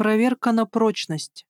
Проверка на прочность.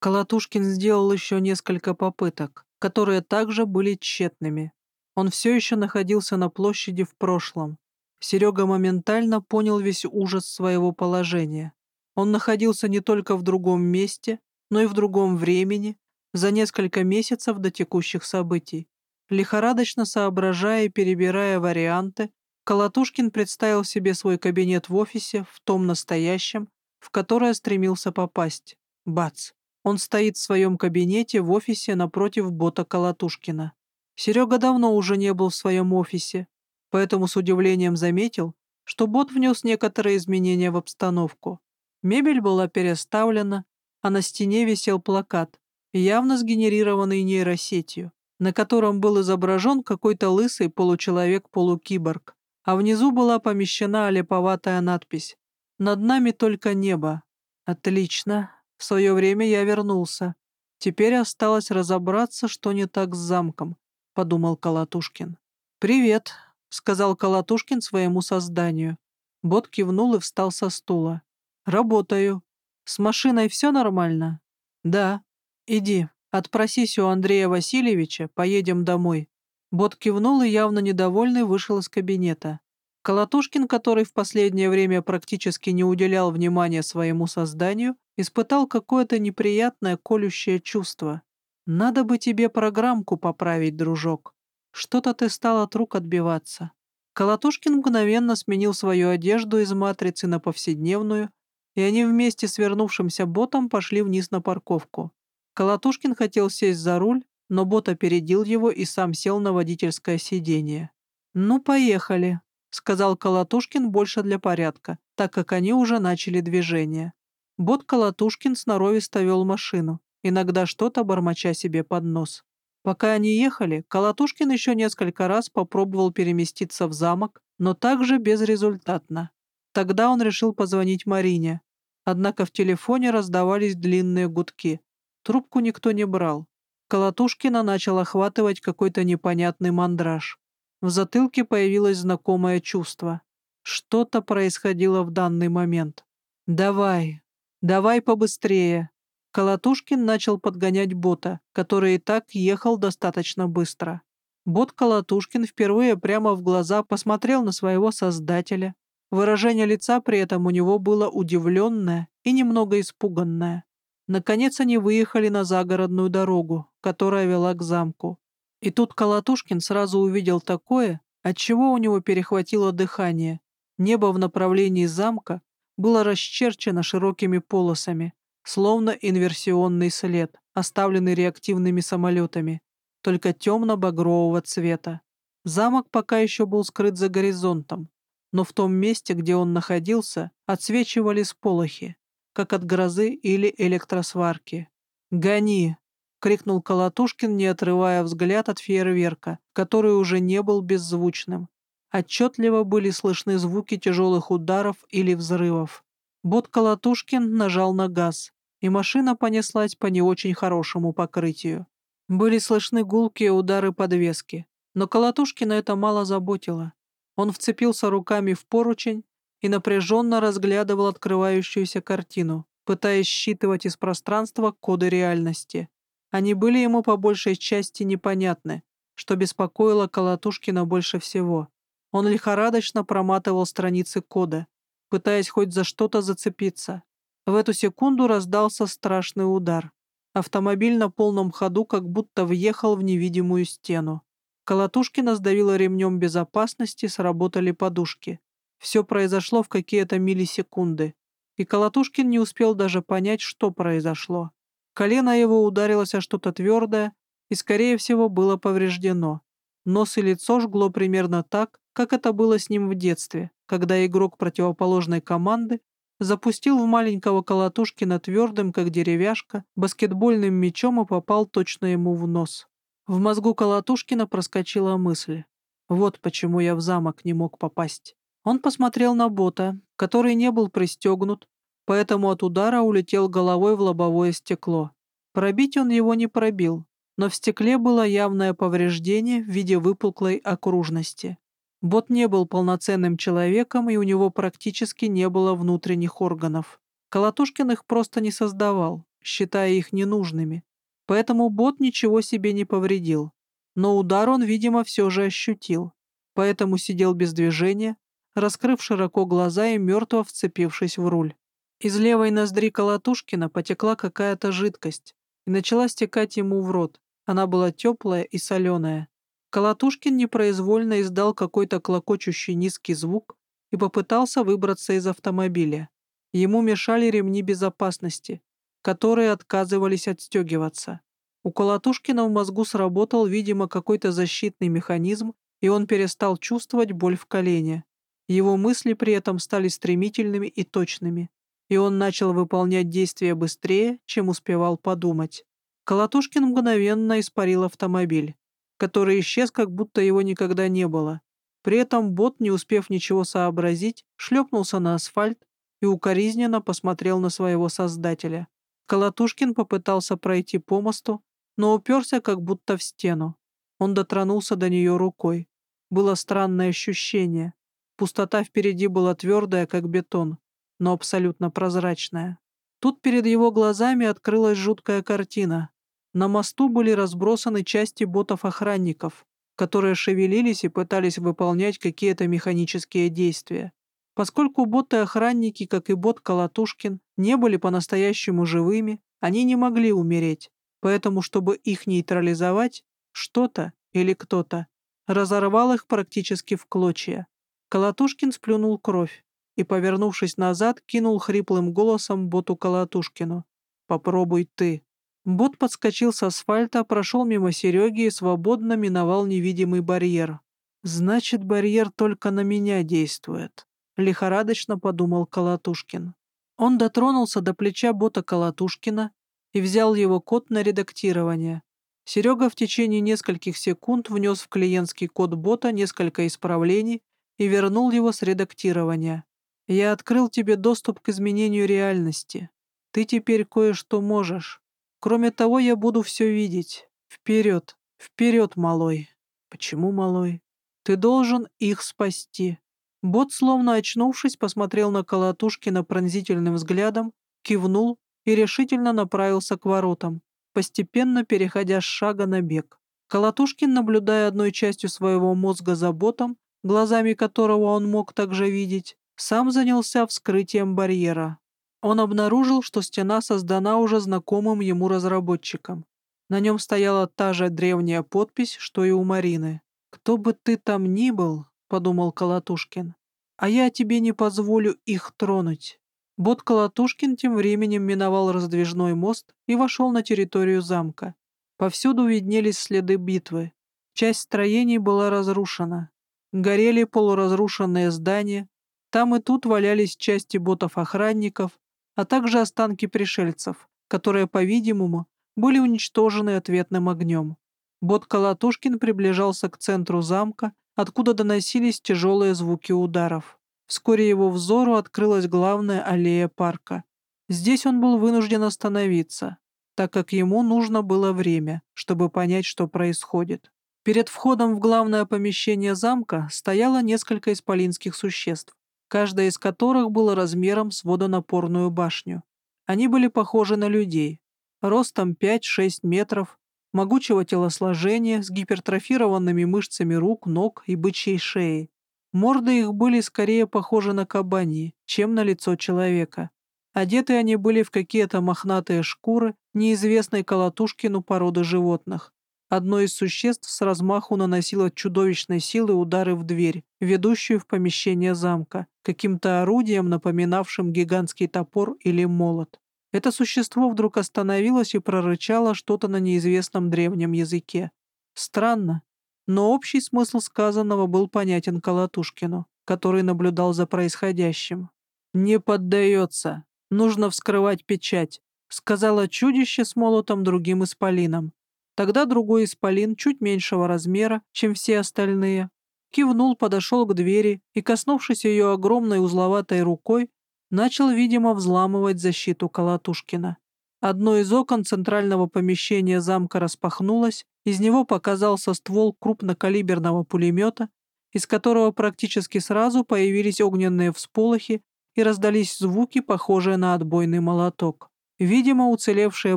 Колотушкин сделал еще несколько попыток, которые также были тщетными. Он все еще находился на площади в прошлом. Серега моментально понял весь ужас своего положения. Он находился не только в другом месте, но и в другом времени, за несколько месяцев до текущих событий. Лихорадочно соображая и перебирая варианты, Колотушкин представил себе свой кабинет в офисе, в том настоящем, в которое стремился попасть. Бац! Он стоит в своем кабинете в офисе напротив бота Колотушкина. Серега давно уже не был в своем офисе, поэтому с удивлением заметил, что бот внес некоторые изменения в обстановку. Мебель была переставлена, а на стене висел плакат, явно сгенерированный нейросетью, на котором был изображен какой-то лысый получеловек-полукиборг, а внизу была помещена олеповатая надпись «Над нами только небо». Отлично. В свое время я вернулся. Теперь осталось разобраться, что не так с замком, — подумал Колотушкин. «Привет», — сказал Колотушкин своему созданию. Бот кивнул и встал со стула. «Работаю. С машиной все нормально?» «Да. Иди, отпросись у Андрея Васильевича, поедем домой». Бот кивнул и явно недовольный вышел из кабинета. Колотушкин, который в последнее время практически не уделял внимания своему созданию, испытал какое-то неприятное колющее чувство. «Надо бы тебе программку поправить, дружок. Что-то ты стал от рук отбиваться». Колотушкин мгновенно сменил свою одежду из матрицы на повседневную и они вместе с вернувшимся ботом пошли вниз на парковку. Колотушкин хотел сесть за руль, но бот опередил его и сам сел на водительское сиденье. «Ну, поехали», — сказал Колотушкин больше для порядка, так как они уже начали движение. Бот Колотушкин сноровисто вел машину, иногда что-то бормоча себе под нос. Пока они ехали, Колотушкин еще несколько раз попробовал переместиться в замок, но также безрезультатно. Тогда он решил позвонить Марине. Однако в телефоне раздавались длинные гудки. Трубку никто не брал. Колотушкина начал охватывать какой-то непонятный мандраж. В затылке появилось знакомое чувство. Что-то происходило в данный момент. «Давай, давай побыстрее!» Колотушкин начал подгонять бота, который и так ехал достаточно быстро. Бот Колотушкин впервые прямо в глаза посмотрел на своего создателя, Выражение лица при этом у него было удивленное и немного испуганное. Наконец они выехали на загородную дорогу, которая вела к замку. И тут Колотушкин сразу увидел такое, от чего у него перехватило дыхание. Небо в направлении замка было расчерчено широкими полосами, словно инверсионный след, оставленный реактивными самолетами, только темно-багрового цвета. Замок пока еще был скрыт за горизонтом, но в том месте, где он находился, отсвечивали сполохи, как от грозы или электросварки. «Гони!» — крикнул Колотушкин, не отрывая взгляд от фейерверка, который уже не был беззвучным. Отчетливо были слышны звуки тяжелых ударов или взрывов. Бот Колотушкин нажал на газ, и машина понеслась по не очень хорошему покрытию. Были слышны гулкие удары подвески, но Колотушкина это мало заботило. Он вцепился руками в поручень и напряженно разглядывал открывающуюся картину, пытаясь считывать из пространства коды реальности. Они были ему по большей части непонятны, что беспокоило Колотушкина больше всего. Он лихорадочно проматывал страницы кода, пытаясь хоть за что-то зацепиться. В эту секунду раздался страшный удар. Автомобиль на полном ходу как будто въехал в невидимую стену. Колотушкина сдавила ремнем безопасности, сработали подушки. Все произошло в какие-то миллисекунды. И Колотушкин не успел даже понять, что произошло. Колено его ударилось о что-то твердое и, скорее всего, было повреждено. Нос и лицо жгло примерно так, как это было с ним в детстве, когда игрок противоположной команды запустил в маленького Колотушкина твердым, как деревяшка, баскетбольным мячом и попал точно ему в нос. В мозгу Колотушкина проскочила мысль. Вот почему я в замок не мог попасть. Он посмотрел на бота, который не был пристегнут, поэтому от удара улетел головой в лобовое стекло. Пробить он его не пробил, но в стекле было явное повреждение в виде выпуклой окружности. Бот не был полноценным человеком, и у него практически не было внутренних органов. Колотушкин их просто не создавал, считая их ненужными, поэтому бот ничего себе не повредил. Но удар он, видимо, все же ощутил, поэтому сидел без движения, раскрыв широко глаза и мертво вцепившись в руль. Из левой ноздри Колотушкина потекла какая-то жидкость и начала стекать ему в рот. Она была теплая и соленая. Колотушкин непроизвольно издал какой-то клокочущий низкий звук и попытался выбраться из автомобиля. Ему мешали ремни безопасности, которые отказывались отстегиваться. У Колотушкина в мозгу сработал, видимо, какой-то защитный механизм, и он перестал чувствовать боль в колене. Его мысли при этом стали стремительными и точными и он начал выполнять действия быстрее, чем успевал подумать. Колотушкин мгновенно испарил автомобиль, который исчез, как будто его никогда не было. При этом бот, не успев ничего сообразить, шлепнулся на асфальт и укоризненно посмотрел на своего создателя. Колотушкин попытался пройти по мосту, но уперся как будто в стену. Он дотронулся до нее рукой. Было странное ощущение. Пустота впереди была твердая, как бетон но абсолютно прозрачная. Тут перед его глазами открылась жуткая картина. На мосту были разбросаны части ботов-охранников, которые шевелились и пытались выполнять какие-то механические действия. Поскольку боты-охранники, как и бот Колотушкин, не были по-настоящему живыми, они не могли умереть, поэтому, чтобы их нейтрализовать, что-то или кто-то разорвал их практически в клочья. Колотушкин сплюнул кровь и, повернувшись назад, кинул хриплым голосом боту Колотушкину. «Попробуй ты». Бот подскочил с асфальта, прошел мимо Сереги и свободно миновал невидимый барьер. «Значит, барьер только на меня действует», — лихорадочно подумал Колотушкин. Он дотронулся до плеча бота Колотушкина и взял его код на редактирование. Серега в течение нескольких секунд внес в клиентский код бота несколько исправлений и вернул его с редактирования. Я открыл тебе доступ к изменению реальности. Ты теперь кое-что можешь. Кроме того, я буду все видеть. Вперед, вперед, малой. Почему, малой? Ты должен их спасти. Бот, словно очнувшись, посмотрел на Колотушкина пронзительным взглядом, кивнул и решительно направился к воротам, постепенно переходя с шага на бег. Колотушкин, наблюдая одной частью своего мозга за ботом, глазами которого он мог также видеть, сам занялся вскрытием барьера. Он обнаружил, что стена создана уже знакомым ему разработчиком. На нем стояла та же древняя подпись, что и у Марины. «Кто бы ты там ни был», — подумал Колотушкин, — «а я тебе не позволю их тронуть». Бот Колотушкин тем временем миновал раздвижной мост и вошел на территорию замка. Повсюду виднелись следы битвы. Часть строений была разрушена. Горели полуразрушенные здания, там и тут валялись части ботов-охранников, а также останки пришельцев, которые, по-видимому, были уничтожены ответным огнем. Бот Колотушкин приближался к центру замка, откуда доносились тяжелые звуки ударов. Вскоре его взору открылась главная аллея парка. Здесь он был вынужден остановиться, так как ему нужно было время, чтобы понять, что происходит. Перед входом в главное помещение замка стояло несколько исполинских существ каждая из которых была размером с водонапорную башню. Они были похожи на людей, ростом 5-6 метров, могучего телосложения, с гипертрофированными мышцами рук, ног и бычьей шеи. Морды их были скорее похожи на кабани, чем на лицо человека. Одеты они были в какие-то мохнатые шкуры, неизвестной колотушкину породы животных, Одно из существ с размаху наносило чудовищной силы удары в дверь, ведущую в помещение замка, каким-то орудием, напоминавшим гигантский топор или молот. Это существо вдруг остановилось и прорычало что-то на неизвестном древнем языке. Странно, но общий смысл сказанного был понятен Колотушкину, который наблюдал за происходящим. «Не поддается. Нужно вскрывать печать», — сказала чудище с молотом другим исполином. Тогда другой исполин, чуть меньшего размера, чем все остальные, кивнул, подошел к двери и, коснувшись ее огромной узловатой рукой, начал, видимо, взламывать защиту Колотушкина. Одно из окон центрального помещения замка распахнулось, из него показался ствол крупнокалиберного пулемета, из которого практически сразу появились огненные всполохи и раздались звуки, похожие на отбойный молоток. Видимо, уцелевшие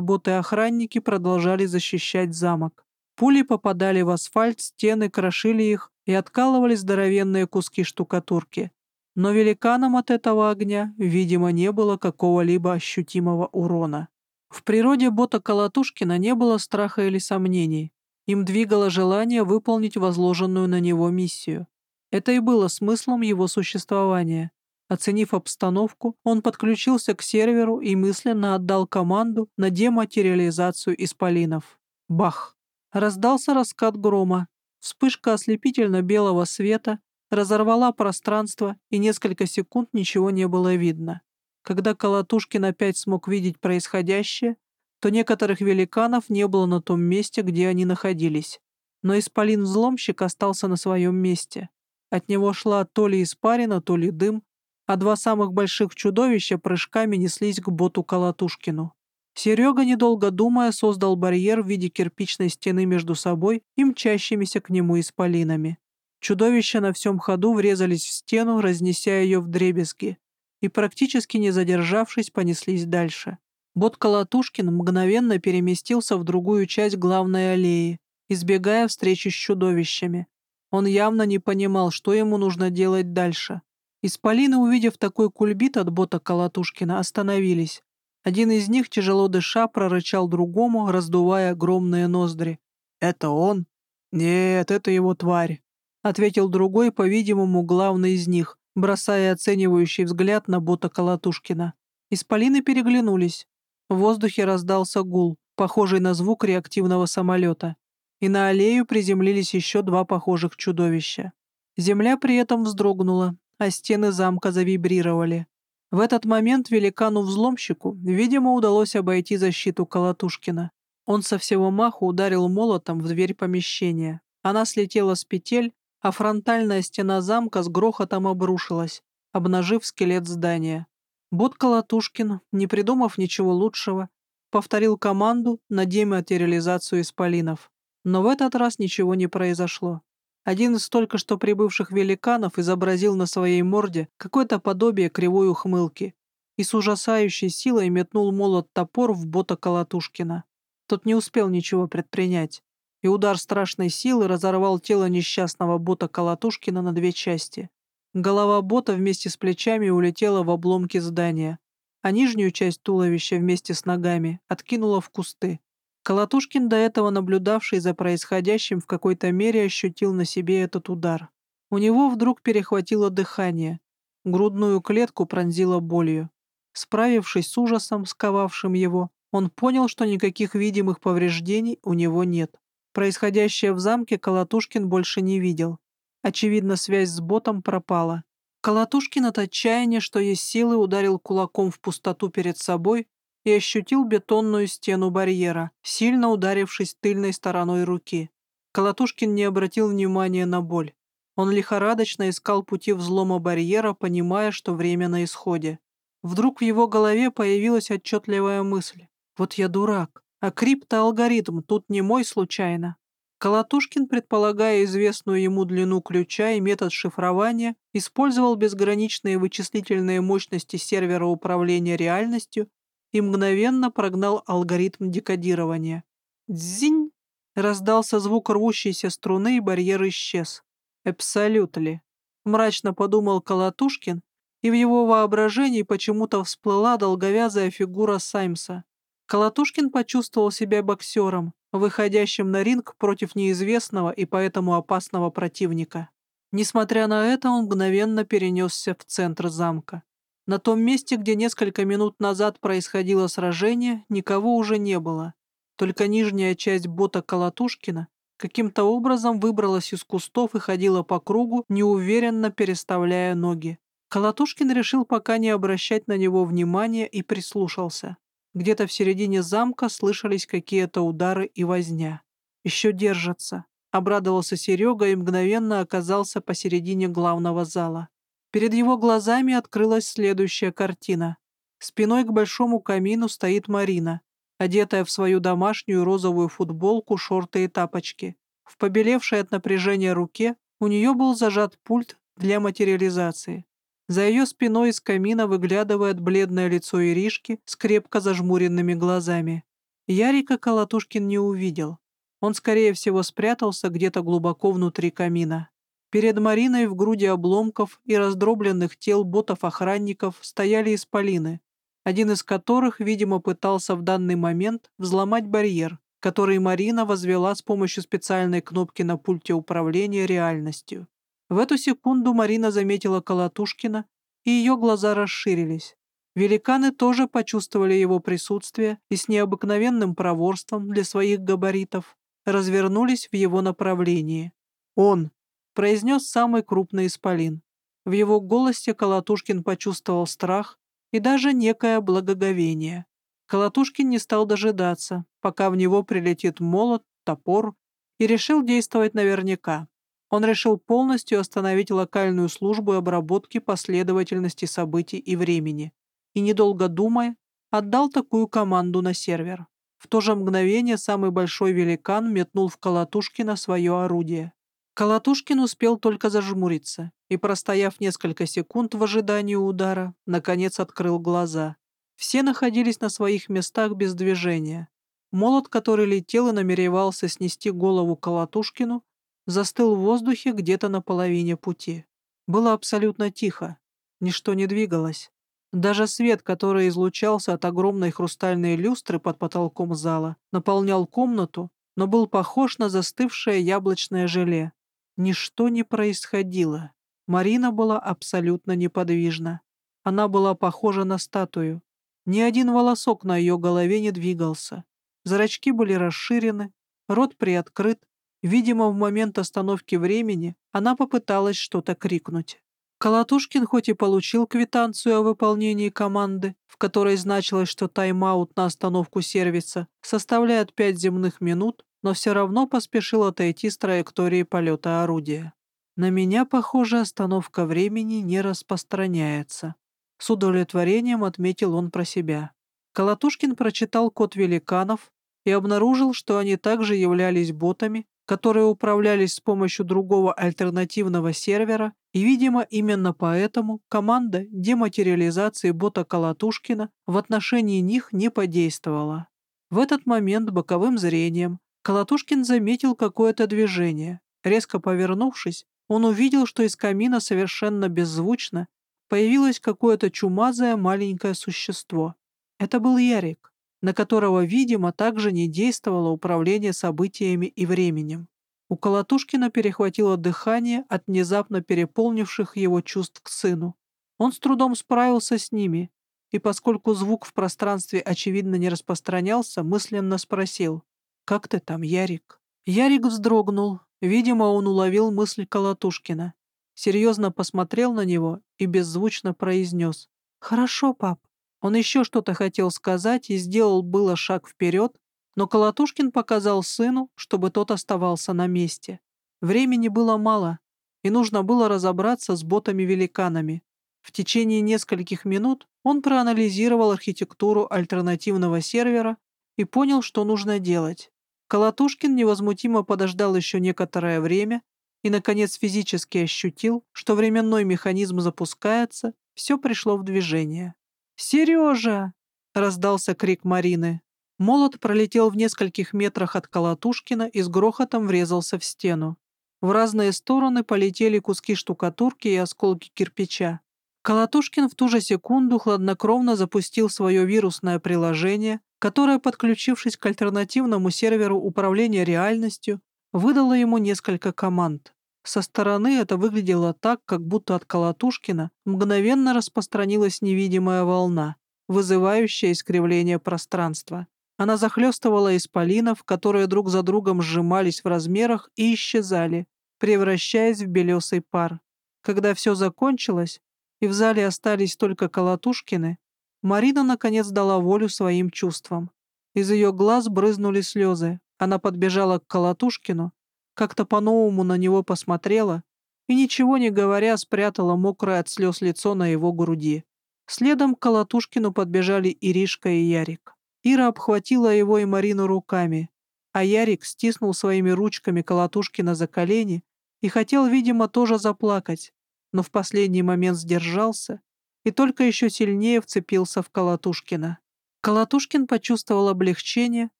боты-охранники продолжали защищать замок. Пули попадали в асфальт, стены крошили их и откалывали здоровенные куски штукатурки. Но великанам от этого огня, видимо, не было какого-либо ощутимого урона. В природе бота Колотушкина не было страха или сомнений. Им двигало желание выполнить возложенную на него миссию. Это и было смыслом его существования. Оценив обстановку, он подключился к серверу и мысленно отдал команду на дематериализацию исполинов. Бах! Раздался раскат грома. Вспышка ослепительно-белого света разорвала пространство, и несколько секунд ничего не было видно. Когда Колотушкин опять смог видеть происходящее, то некоторых великанов не было на том месте, где они находились. Но Исполин-взломщик остался на своем месте. От него шла то ли испарина, то ли дым, а два самых больших чудовища прыжками неслись к боту Колотушкину. Серега, недолго думая, создал барьер в виде кирпичной стены между собой и мчащимися к нему исполинами. Чудовища на всем ходу врезались в стену, разнеся ее в дребезги, и, практически не задержавшись, понеслись дальше. Бот Колотушкин мгновенно переместился в другую часть главной аллеи, избегая встречи с чудовищами. Он явно не понимал, что ему нужно делать дальше. Исполины, увидев такой кульбит от бота Колотушкина, остановились. Один из них, тяжело дыша, прорычал другому, раздувая огромные ноздри. «Это он?» «Нет, это его тварь», — ответил другой, по-видимому, главный из них, бросая оценивающий взгляд на бота Колотушкина. Исполины переглянулись. В воздухе раздался гул, похожий на звук реактивного самолета. И на аллею приземлились еще два похожих чудовища. Земля при этом вздрогнула, а стены замка завибрировали. В этот момент великану-взломщику, видимо, удалось обойти защиту Колотушкина. Он со всего маху ударил молотом в дверь помещения. Она слетела с петель, а фронтальная стена замка с грохотом обрушилась, обнажив скелет здания. Бот Колотушкин, не придумав ничего лучшего, повторил команду на дематериализацию исполинов. Но в этот раз ничего не произошло. Один из только что прибывших великанов изобразил на своей морде какое-то подобие кривой ухмылки и с ужасающей силой метнул молот-топор в бота Колотушкина. Тот не успел ничего предпринять, и удар страшной силы разорвал тело несчастного бота Колотушкина на две части. Голова бота вместе с плечами улетела в обломки здания, а нижнюю часть туловища вместе с ногами откинула в кусты. Колотушкин, до этого наблюдавший за происходящим, в какой-то мере ощутил на себе этот удар. У него вдруг перехватило дыхание, грудную клетку пронзило болью. Справившись с ужасом, сковавшим его, он понял, что никаких видимых повреждений у него нет. Происходящее в замке Колотушкин больше не видел. Очевидно, связь с ботом пропала. Колотушкин от отчаяния, что есть силы, ударил кулаком в пустоту перед собой и ощутил бетонную стену барьера, сильно ударившись тыльной стороной руки. Колотушкин не обратил внимания на боль. Он лихорадочно искал пути взлома барьера, понимая, что время на исходе. Вдруг в его голове появилась отчетливая мысль. «Вот я дурак, а криптоалгоритм тут не мой случайно». Колотушкин, предполагая известную ему длину ключа и метод шифрования, использовал безграничные вычислительные мощности сервера управления реальностью и мгновенно прогнал алгоритм декодирования. «Дзинь!» — раздался звук рвущейся струны, и барьер исчез. «Абсолютли!» — мрачно подумал Колотушкин, и в его воображении почему-то всплыла долговязая фигура Саймса. Колотушкин почувствовал себя боксером, выходящим на ринг против неизвестного и поэтому опасного противника. Несмотря на это, он мгновенно перенесся в центр замка. На том месте, где несколько минут назад происходило сражение, никого уже не было. Только нижняя часть бота Колотушкина каким-то образом выбралась из кустов и ходила по кругу, неуверенно переставляя ноги. Колотушкин решил пока не обращать на него внимания и прислушался. Где-то в середине замка слышались какие-то удары и возня. «Еще держатся», — обрадовался Серега и мгновенно оказался посередине главного зала. Перед его глазами открылась следующая картина. Спиной к большому камину стоит Марина, одетая в свою домашнюю розовую футболку, шорты и тапочки. В побелевшей от напряжения руке у нее был зажат пульт для материализации. За ее спиной из камина выглядывает бледное лицо Иришки с крепко зажмуренными глазами. Ярика Колотушкин не увидел. Он, скорее всего, спрятался где-то глубоко внутри камина. Перед Мариной в груди обломков и раздробленных тел ботов-охранников стояли исполины, один из которых, видимо, пытался в данный момент взломать барьер, который Марина возвела с помощью специальной кнопки на пульте управления реальностью. В эту секунду Марина заметила Колотушкина, и ее глаза расширились. Великаны тоже почувствовали его присутствие и с необыкновенным проворством для своих габаритов развернулись в его направлении. «Он!» — произнес самый крупный исполин. В его голосе Колотушкин почувствовал страх и даже некое благоговение. Колотушкин не стал дожидаться, пока в него прилетит молот, топор, и решил действовать наверняка. Он решил полностью остановить локальную службу обработки последовательности событий и времени, и, недолго думая, отдал такую команду на сервер. В то же мгновение самый большой великан метнул в Колотушкина свое орудие. Колотушкин успел только зажмуриться и, простояв несколько секунд в ожидании удара, наконец открыл глаза. Все находились на своих местах без движения. Молот, который летел и намеревался снести голову Колотушкину, застыл в воздухе где-то на половине пути. Было абсолютно тихо. Ничто не двигалось. Даже свет, который излучался от огромной хрустальной люстры под потолком зала, наполнял комнату, но был похож на застывшее яблочное желе. Ничто не происходило. Марина была абсолютно неподвижна. Она была похожа на статую. Ни один волосок на ее голове не двигался. Зрачки были расширены, рот приоткрыт. Видимо, в момент остановки времени она попыталась что-то крикнуть. Колотушкин хоть и получил квитанцию о выполнении команды, в которой значилось, что тайм-аут на остановку сервиса составляет 5 земных минут, но все равно поспешил отойти с траектории полета орудия. На меня, похоже, остановка времени не распространяется. С удовлетворением отметил он про себя. Колотушкин прочитал код великанов и обнаружил, что они также являлись ботами, которые управлялись с помощью другого альтернативного сервера, и, видимо, именно поэтому команда дематериализации бота Колотушкина в отношении них не подействовала. В этот момент боковым зрением Колотушкин заметил какое-то движение. Резко повернувшись, он увидел, что из камина совершенно беззвучно появилось какое-то чумазое маленькое существо. Это был Ярик, на которого, видимо, также не действовало управление событиями и временем. У Колотушкина перехватило дыхание от внезапно переполнивших его чувств к сыну. Он с трудом справился с ними, и поскольку звук в пространстве очевидно не распространялся, мысленно спросил «Как ты там, Ярик?» Ярик вздрогнул. Видимо, он уловил мысль Колотушкина серьезно посмотрел на него и беззвучно произнес «Хорошо, пап». Он еще что-то хотел сказать и сделал было шаг вперед, но Колотушкин показал сыну, чтобы тот оставался на месте. Времени было мало, и нужно было разобраться с ботами-великанами. В течение нескольких минут он проанализировал архитектуру альтернативного сервера и понял, что нужно делать. Колотушкин невозмутимо подождал еще некоторое время, и, наконец, физически ощутил, что временной механизм запускается, все пришло в движение. «Сережа!» — раздался крик Марины. Молот пролетел в нескольких метрах от Колотушкина и с грохотом врезался в стену. В разные стороны полетели куски штукатурки и осколки кирпича. Колотушкин в ту же секунду хладнокровно запустил свое вирусное приложение, которое, подключившись к альтернативному серверу управления реальностью, выдала ему несколько команд. Со стороны это выглядело так, как будто от Колотушкина мгновенно распространилась невидимая волна, вызывающая искривление пространства. Она захлестывала исполинов, которые друг за другом сжимались в размерах и исчезали, превращаясь в белесый пар. Когда все закончилось, и в зале остались только Колотушкины, Марина наконец дала волю своим чувствам. Из ее глаз брызнули слезы, она подбежала к Колотушкину, как-то по-новому на него посмотрела и, ничего не говоря, спрятала мокрое от слез лицо на его груди. Следом к Колотушкину подбежали Иришка и Ярик. Ира обхватила его и Марину руками, а Ярик стиснул своими ручками Колотушкина за колени и хотел, видимо, тоже заплакать, но в последний момент сдержался и только еще сильнее вцепился в Колотушкина. Колотушкин почувствовал облегчение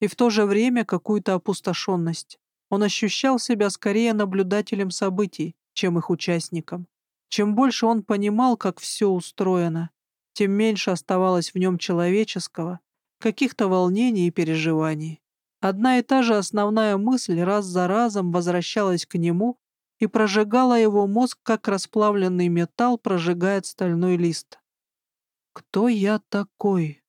и в то же время какую-то опустошенность. Он ощущал себя скорее наблюдателем событий, чем их участником. Чем больше он понимал, как все устроено, тем меньше оставалось в нем человеческого, каких-то волнений и переживаний. Одна и та же основная мысль раз за разом возвращалась к нему и прожигала его мозг, как расплавленный металл прожигает стальной лист. «Кто я такой?»